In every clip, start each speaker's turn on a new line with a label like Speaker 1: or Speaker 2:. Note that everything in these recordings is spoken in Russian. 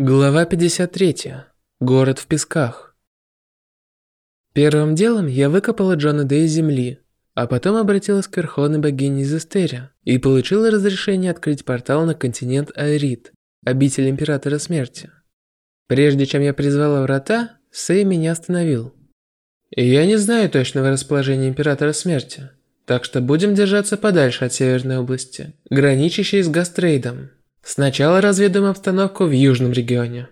Speaker 1: Глава 53. Город в песках. Первым делом я выкопала Джона Дэ из земли, а потом обратилась к верховной богине из Эстерия и получила разрешение открыть портал на континент Айрит, обитель Императора Смерти. Прежде чем я призвала врата, Сэй меня остановил. Я не знаю точного расположения Императора Смерти, так что будем держаться подальше от Северной области, граничащей с Гастрейдом. Сначала разведаем обстановку в южном регионе.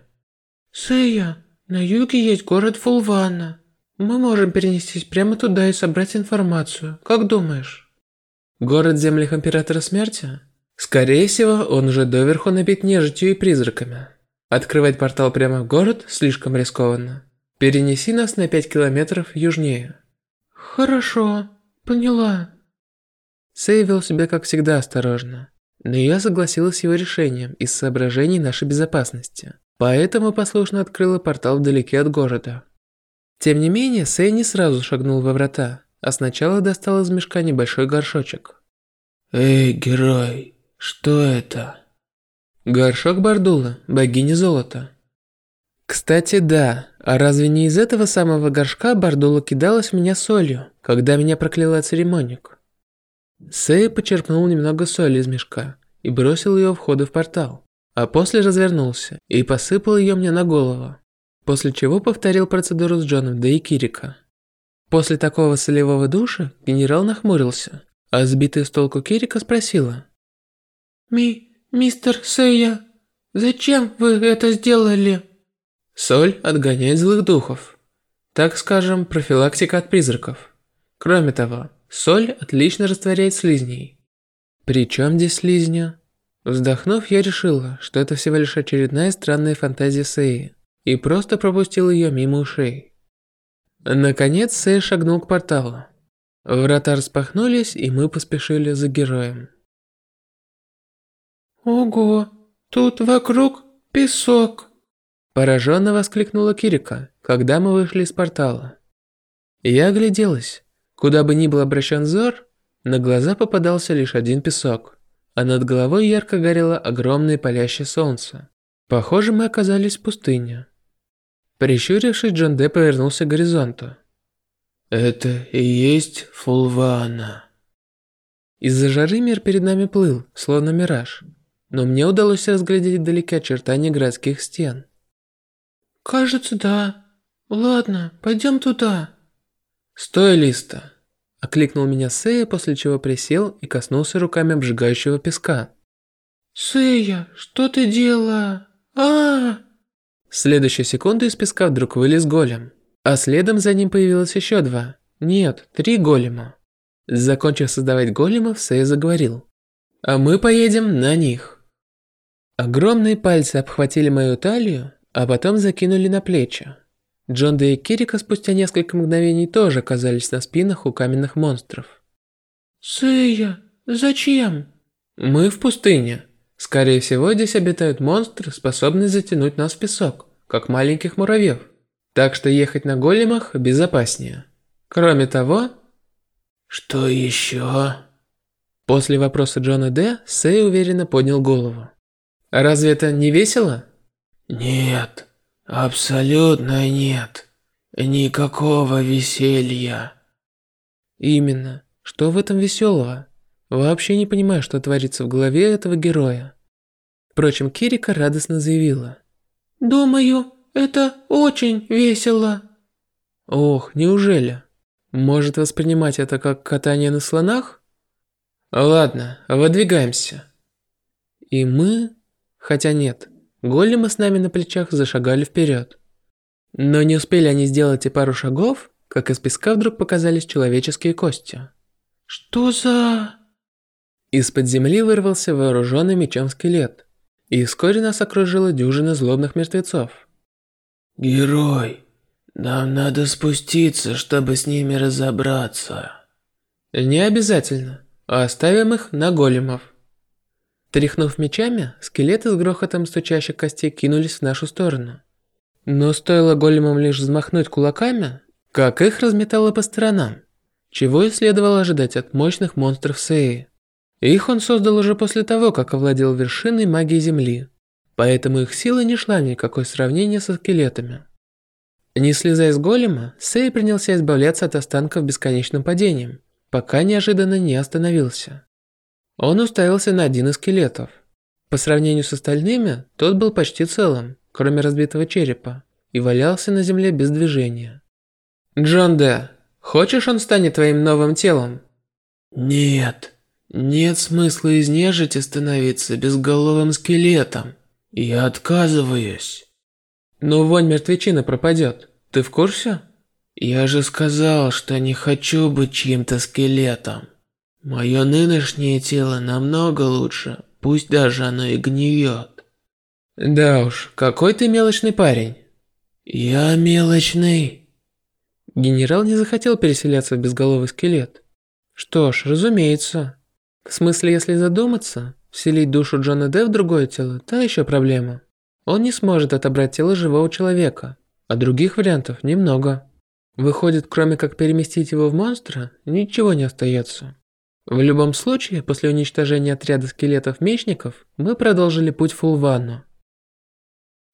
Speaker 2: Сэя, на юге есть город Фулвана. Мы можем перенестись прямо туда и собрать информацию. Как думаешь?
Speaker 1: Город в землях Императора Смерти? Скорее всего, он уже доверху набит нежитью и призраками. Открывать портал прямо в город слишком рискованно. Перенеси нас на 5 километров южнее.
Speaker 2: Хорошо, поняла.
Speaker 1: Сэй вел себя как всегда осторожно. Но я согласилась с его решением из соображений нашей безопасности. Поэтому послушно открыла портал вдалеке от города. Тем не менее, Сэй не сразу шагнул во врата, а сначала достал из мешка небольшой горшочек.
Speaker 3: «Эй, герой, что это?»
Speaker 1: Горшок Бардула, богини золота. Кстати, да, а разве не из этого самого горшка Бардула кидалась в меня солью, когда меня прокляла церемоник? Сэй почерпнул немного соли из мешка и бросил ее в входа в портал, а после развернулся и посыпал ее мне на голову, после чего повторил процедуру с Джоном да и Кирика. После такого солевого душа генерал нахмурился, а сбитая с толку Кирика спросила.
Speaker 2: «Ми, мистер Сэя, зачем вы это сделали?»
Speaker 1: Соль отгоняет злых духов. Так скажем, профилактика от призраков. Кроме того, Соль отлично растворяет слизней. Причем здесь слизня? Вздохнув, я решила, что это всего лишь очередная странная фантазия Сеи, и просто пропустил ее мимо ушей. Наконец Сэй шагнул к порталу. Врата распахнулись, и мы поспешили за героем.
Speaker 2: «Ого, тут вокруг песок!»
Speaker 1: Пораженно воскликнула Кирика, когда мы вышли из портала. Я огляделась. Куда бы ни был обращен взор, на глаза попадался лишь один песок, а над головой ярко горело огромное палящее солнце. Похоже, мы оказались в пустыне. Прищурившись, Джон Де повернулся к горизонту.
Speaker 3: «Это и есть Фулвана».
Speaker 1: Из-за жары мир перед нами плыл, словно мираж, но мне удалось разглядеть вдалеке очертания городских стен.
Speaker 2: «Кажется, да. Ладно, пойдем туда».
Speaker 1: «Стой, Листа!» – окликнул меня Сея, после чего присел и коснулся руками обжигающего песка.
Speaker 2: «Сея, что ты делала? а, -а, -а
Speaker 1: В следующую секунду из песка вдруг вылез голем, а следом за ним появилось еще два, нет, три голема. Закончив создавать големов, Сея заговорил. «А мы поедем на них». Огромные пальцы обхватили мою талию, а потом закинули на плечи. Джон Дэ и Кирика спустя несколько мгновений тоже оказались на спинах у каменных монстров.
Speaker 2: «Сэя, зачем?»
Speaker 1: «Мы в пустыне. Скорее всего, здесь обитают монстры, способные затянуть нас в песок, как маленьких муравьев. Так что ехать на големах безопаснее. Кроме того...»
Speaker 3: «Что еще?»
Speaker 1: После вопроса Джона Д. Сэй уверенно поднял голову. «Разве это не весело?»
Speaker 3: «Нет». Абсолютно нет. Никакого веселья.
Speaker 1: Именно. Что в этом веселого? Вообще не понимаю, что творится в голове этого героя. Впрочем, Кирика радостно заявила.
Speaker 2: «Думаю, это очень весело».
Speaker 1: Ох, неужели? Может воспринимать это как катание на слонах? Ладно, выдвигаемся. И мы... Хотя нет, Големы с нами на плечах зашагали вперед. Но не успели они сделать и пару шагов, как из песка вдруг показались человеческие кости.
Speaker 2: «Что за...»
Speaker 1: Из-под земли вырвался вооруженный мечом скелет, и вскоре нас окружила дюжина злобных мертвецов.
Speaker 3: «Герой, нам надо спуститься, чтобы с ними разобраться».
Speaker 1: «Не обязательно. Оставим их на големов». Тряхнув мечами, скелеты с грохотом стучащих костей кинулись в нашу сторону. Но стоило големам лишь взмахнуть кулаками, как их разметало по сторонам, чего и следовало ожидать от мощных монстров Сеи. Их он создал уже после того, как овладел вершиной магии Земли. поэтому их сила не шла ни в какое сравнение со скелетами. Не слезая с голема, Сэй принялся избавляться от останков бесконечным падением, пока неожиданно не остановился. Он уставился на один из скелетов. По сравнению с остальными, тот был почти целым, кроме разбитого черепа, и валялся на земле без движения. «Джон Д, хочешь он станет твоим новым телом?»
Speaker 3: «Нет, нет смысла из нежити становиться безголовым скелетом. Я отказываюсь».
Speaker 1: «Ну вонь мертвечины пропадет. Ты в курсе?»
Speaker 3: «Я же сказал, что не хочу быть чьим-то скелетом. Мое нынешнее тело намного лучше, пусть даже оно и гниет».
Speaker 1: «Да уж, какой ты мелочный парень».
Speaker 3: «Я мелочный».
Speaker 1: Генерал не захотел переселяться в безголовый скелет. Что ж, разумеется. В смысле, если задуматься, вселить душу Джона Д в другое тело – та еще проблема. Он не сможет отобрать тело живого человека, а других вариантов немного. Выходит, кроме как переместить его в монстра, ничего не остается. В любом случае, после уничтожения отряда скелетов-мечников, мы продолжили путь в Фулванну.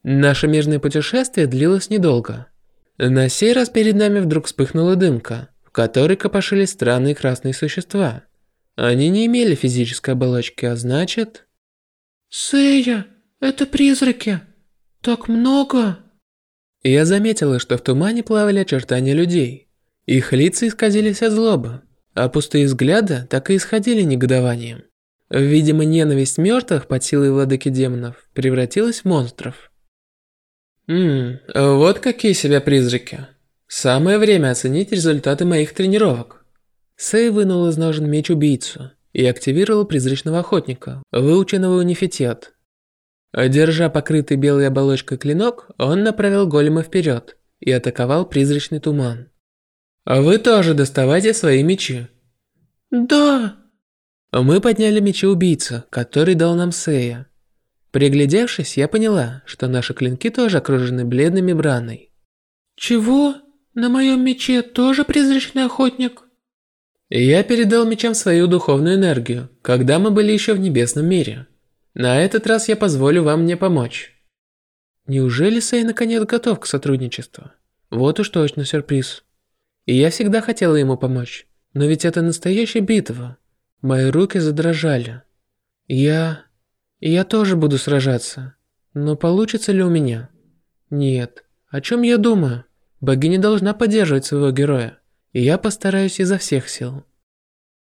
Speaker 1: Наше мирное путешествие длилось недолго. На сей раз перед нами вдруг вспыхнула дымка, в которой копошились странные красные существа. Они не имели физической оболочки, а значит...
Speaker 2: «Сэя!» Это призраки. Так много.
Speaker 1: Я заметила, что в тумане плавали очертания людей. Их лица исказились от злобы, а пустые взгляды так и исходили негодованием. Видимо, ненависть мертвых под силой владыки демонов превратилась в монстров. Ммм, вот какие себя призраки. Самое время оценить результаты моих тренировок. Сэй вынул из ножен меч-убийцу и активировал призрачного охотника, выученного унифитет, Держа покрытый белой оболочкой клинок, он направил голема вперед и атаковал призрачный туман. «А вы тоже доставайте свои мечи».
Speaker 2: «Да».
Speaker 1: Мы подняли мечи убийца, который дал нам Сея. Приглядевшись, я поняла, что наши клинки тоже окружены бледной мембраной.
Speaker 2: «Чего? На моем мече тоже призрачный охотник?»
Speaker 1: Я передал мечам свою духовную энергию, когда мы были еще в небесном мире. На этот раз я позволю вам мне помочь. Неужели Сэй наконец готов к сотрудничеству? Вот уж точно сюрприз. И я всегда хотела ему помочь. Но ведь это настоящая битва. Мои руки задрожали. Я... Я тоже буду сражаться. Но получится ли у меня? Нет. О чем я думаю? Богиня должна поддерживать своего героя. И я постараюсь изо всех сил.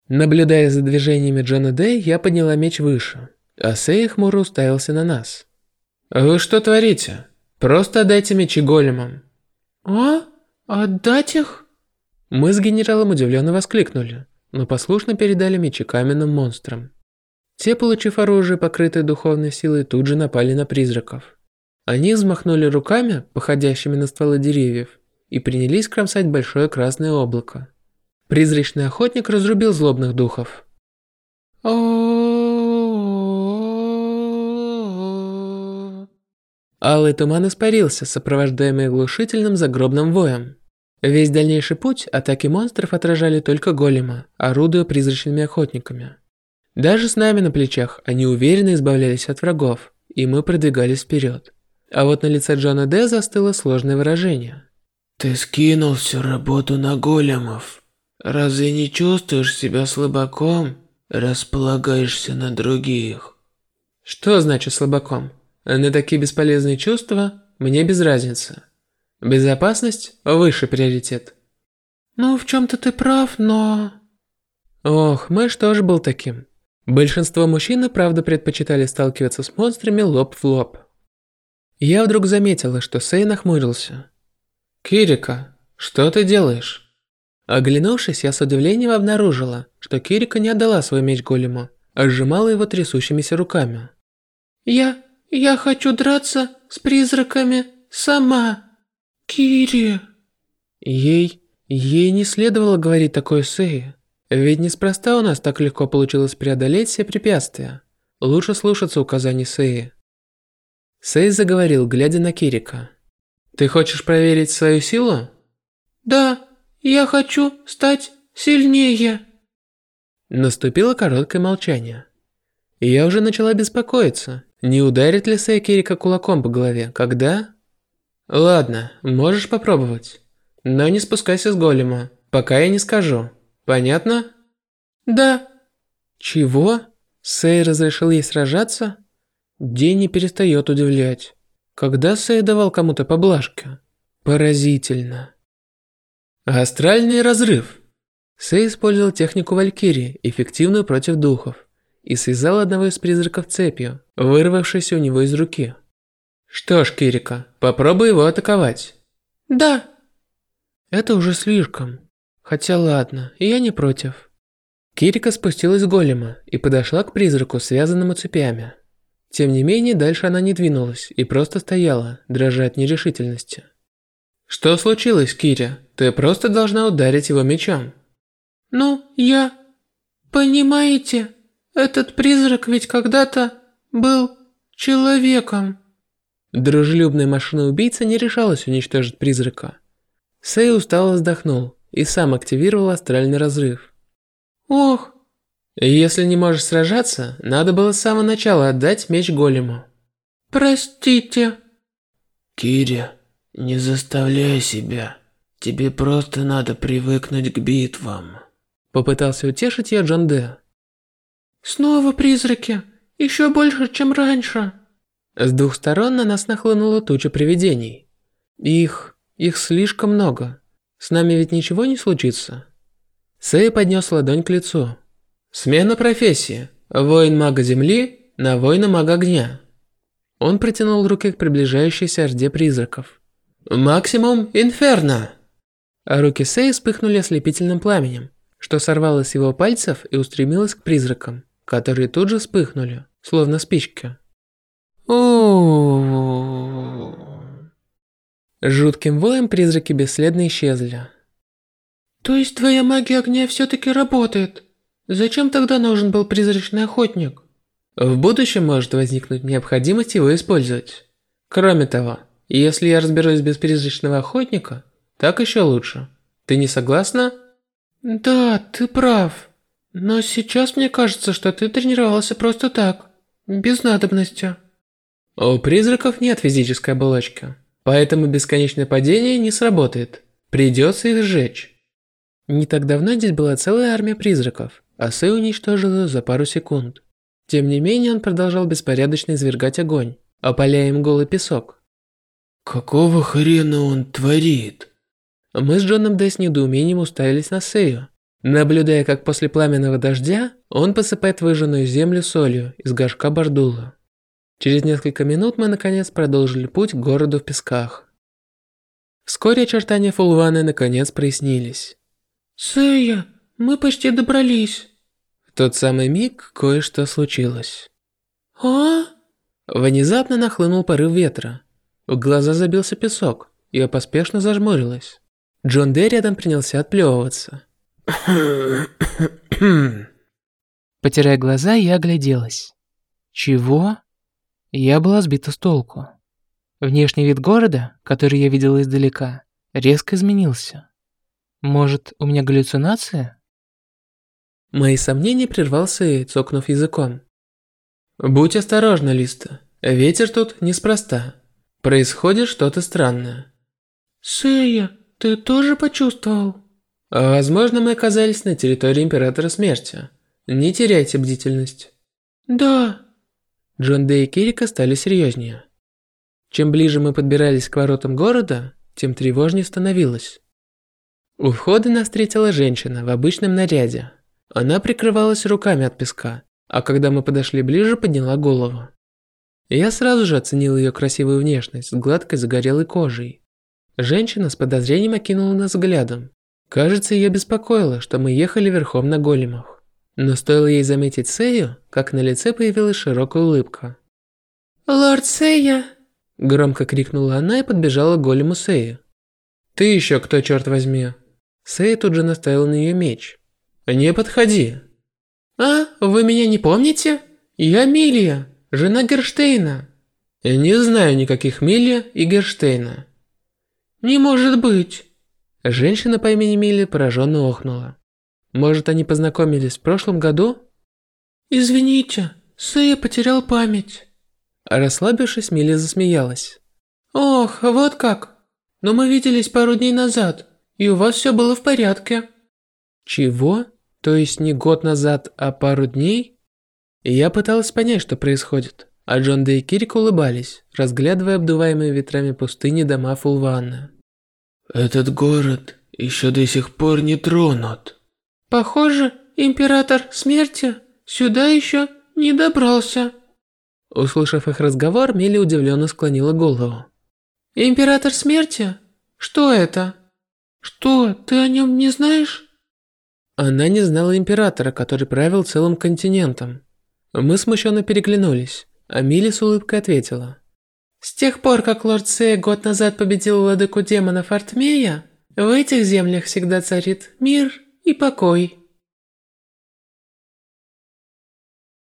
Speaker 1: Наблюдая за движениями Джона Дэй, я подняла меч выше. Асей хмуро уставился на нас. «Вы что творите? Просто отдайте мечи големам».
Speaker 2: «А? Отдать их?»
Speaker 1: Мы с генералом удивленно воскликнули, но послушно передали мечи каменным монстрам. Те, получив оружие, покрытое духовной силой, тут же напали на призраков. Они взмахнули руками, походящими на стволы деревьев, и принялись кромсать большое красное облако. Призрачный охотник разрубил злобных духов. Алый туман испарился, сопровождаемый оглушительным загробным воем. Весь дальнейший путь атаки монстров отражали только голема, орудуя призрачными охотниками. Даже с нами на плечах они уверенно избавлялись от врагов, и мы продвигались вперед. А вот на лице Джона Д застыло сложное выражение.
Speaker 3: «Ты скинул всю работу на големов. Разве не чувствуешь себя слабаком? Располагаешься на других?»
Speaker 1: «Что значит слабаком?» На такие бесполезные чувства мне без разницы. Безопасность – высший приоритет.
Speaker 2: Ну, в чем-то ты прав, но...
Speaker 1: Ох, Мэш тоже был таким. Большинство мужчин, правда, предпочитали сталкиваться с монстрами лоб в лоб. Я вдруг заметила, что Сей нахмурился. «Кирика, что ты делаешь?» Оглянувшись, я с удивлением обнаружила, что Кирика не отдала свой меч голему, а сжимала его трясущимися руками.
Speaker 2: «Я... Я хочу драться с призраками сама. Кири.
Speaker 1: Ей... Ей не следовало говорить такое Сэй. Ведь неспроста у нас так легко получилось преодолеть все препятствия. Лучше слушаться указаний Сэи. Сэй заговорил, глядя на Кирика. «Ты хочешь проверить свою силу?»
Speaker 2: «Да, я хочу стать сильнее».
Speaker 1: Наступило короткое молчание. Я уже начала беспокоиться, Не ударит ли Сэй Кирика кулаком по голове? Когда? Ладно, можешь попробовать. Но не спускайся с голема, пока я не скажу. Понятно?
Speaker 2: Да.
Speaker 1: Чего? Сэй разрешил ей сражаться? День не перестает удивлять. Когда Сэй давал кому-то поблажки? Поразительно. Астральный разрыв. Сэй использовал технику Валькирии, эффективную против духов, и связал одного из призраков цепью, вырвавшейся у него из руки. Что ж, Кирика, попробуй его атаковать.
Speaker 2: Да.
Speaker 1: Это уже слишком. Хотя ладно, я не против. Кирика спустилась с голема и подошла к призраку, связанному цепями. Тем не менее, дальше она не двинулась и просто стояла, дрожа от нерешительности. Что случилось, Киря? Ты просто должна ударить его мечом.
Speaker 2: Ну, я... Понимаете, этот призрак ведь когда-то был человеком.
Speaker 1: Дружелюбная машина-убийца не решалась уничтожить призрака. Сэй устало вздохнул и сам активировал астральный разрыв.
Speaker 2: Ох.
Speaker 1: Если не можешь сражаться, надо было с самого начала отдать меч голему.
Speaker 2: Простите.
Speaker 3: Киря, не заставляй себя. Тебе просто надо привыкнуть к битвам.
Speaker 1: Попытался утешить ее Джон Де.
Speaker 2: Снова призраки. Еще больше, чем раньше.
Speaker 1: С двух сторон на нас нахлынула туча привидений. Их... их слишком много. С нами ведь ничего не случится. Сэй поднес ладонь к лицу. Смена профессии. Воин мага земли на воина мага огня. Он протянул руки к приближающейся орде призраков. Максимум инферно. А руки Сэй вспыхнули ослепительным пламенем, что сорвалось с его пальцев и устремилось к призракам, которые тут же вспыхнули, словно спички. О. Жутким воем призраки бесследно исчезли.
Speaker 2: То есть твоя магия огня все-таки работает? Зачем тогда нужен был призрачный охотник?
Speaker 1: В будущем может возникнуть необходимость его использовать. Кроме того, если я разберусь без призрачного охотника, так еще лучше. Ты не согласна?
Speaker 2: Да, ты прав. Но сейчас мне кажется, что ты тренировался просто так, без надобности.
Speaker 1: У призраков нет физической оболочки, поэтому бесконечное падение не сработает. Придется их сжечь. Не так давно здесь была целая армия призраков, а Сэй уничтожил ее за пару секунд. Тем не менее, он продолжал беспорядочно извергать огонь, опаляя им голый песок.
Speaker 3: Какого хрена он творит?
Speaker 1: Мы с Джоном Дэ с недоумением уставились на Сэю, наблюдая, как после пламенного дождя он посыпает выжженную землю солью из горшка Бардула. Через несколько минут мы наконец продолжили путь к городу в песках. Вскоре очертания Фулваны наконец прояснились.
Speaker 2: «Сэя, мы почти добрались».
Speaker 1: В тот самый миг кое-что случилось.
Speaker 2: «А?»
Speaker 1: Внезапно нахлынул порыв ветра. В глаза забился песок, и я поспешно зажмурилась. Джон Дэ рядом принялся отплевываться. Потеряя глаза, я огляделась. Чего? Я была сбита с толку. Внешний вид города, который я видела издалека, резко изменился. Может, у меня галлюцинация? Мои сомнения прервался и цокнув языком. Будь осторожна, Листа. Ветер тут неспроста. Происходит что-то странное.
Speaker 2: Сэя, ты тоже почувствовал?
Speaker 1: Возможно, мы оказались на территории Императора Смерти. Не теряйте бдительность.
Speaker 2: Да.
Speaker 1: Джон Дэй и Кирика стали серьезнее. Чем ближе мы подбирались к воротам города, тем тревожнее становилось. У входа нас встретила женщина в обычном наряде. Она прикрывалась руками от песка, а когда мы подошли ближе, подняла голову. Я сразу же оценил ее красивую внешность с гладкой загорелой кожей. Женщина с подозрением окинула нас взглядом. Кажется, ее беспокоило, что мы ехали верхом на големах. Но стоило ей заметить Сею, как на лице появилась широкая улыбка.
Speaker 2: «Лорд Сея!»
Speaker 1: Громко крикнула она и подбежала к голему Сею. «Ты еще кто, черт возьми?» Сея тут же наставил на ее меч. «Не подходи!»
Speaker 2: «А, вы меня не помните? Я Милия, жена Герштейна».
Speaker 1: «Я не знаю никаких Милия и Герштейна».
Speaker 2: «Не может быть!»
Speaker 1: Женщина по имени Милия пораженно охнула. Может, они познакомились в прошлом году?
Speaker 2: Извините, Сэя потерял память.
Speaker 1: Расслабившись, Милли засмеялась.
Speaker 2: Ох, вот как. Но мы виделись пару дней назад, и у вас все было в порядке.
Speaker 1: Чего? То есть не год назад, а пару дней? Я пыталась понять, что происходит. А Джон да и Кирик улыбались, разглядывая обдуваемые ветрами пустыни дома Фулвана.
Speaker 3: Этот город еще до сих пор не тронут.
Speaker 2: Похоже, император смерти сюда еще не добрался.
Speaker 1: Услышав их разговор, Милли удивленно склонила голову.
Speaker 2: Император смерти? Что это? Что, ты о нем не знаешь?
Speaker 1: Она не знала императора, который правил целым континентом. Мы смущенно переглянулись, а Милли с улыбкой ответила.
Speaker 2: С тех пор, как лорд Сея год назад победил владыку демонов Артмея, в этих землях всегда царит мир и покой.